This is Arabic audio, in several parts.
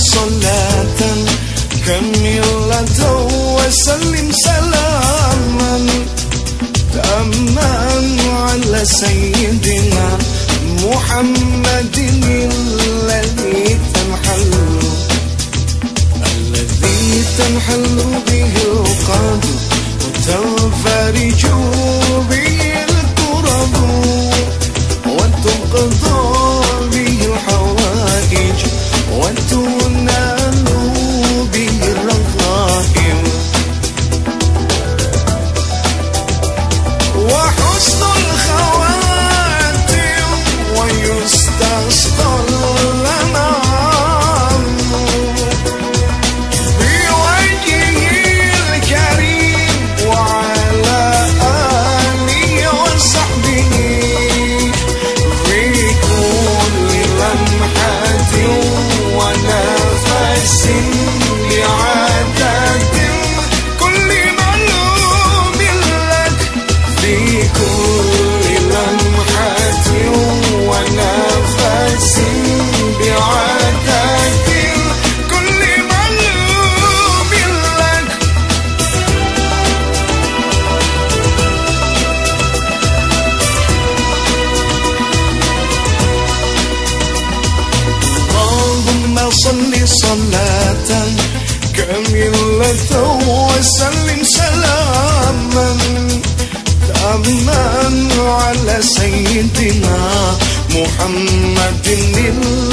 صلاة. كاملة وسلم سلاما. تاما على سيدنا محمد الذي تنحل. الذي تنحل به القلب وتنفرج صلاة. كاملة وسلم سلاما. تاما على سيدنا محمد الذي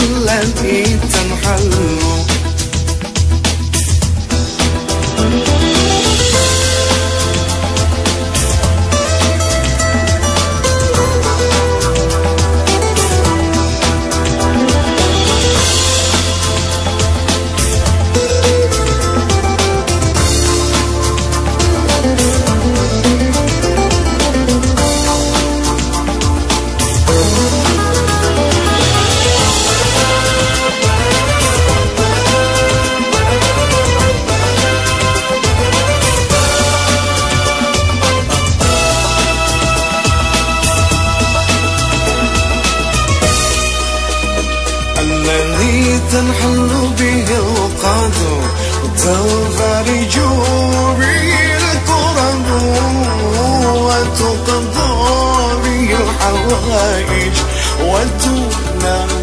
الذي تنحل به القدر وتنفرج به الكرب وتقضى به الحوائج الرغائب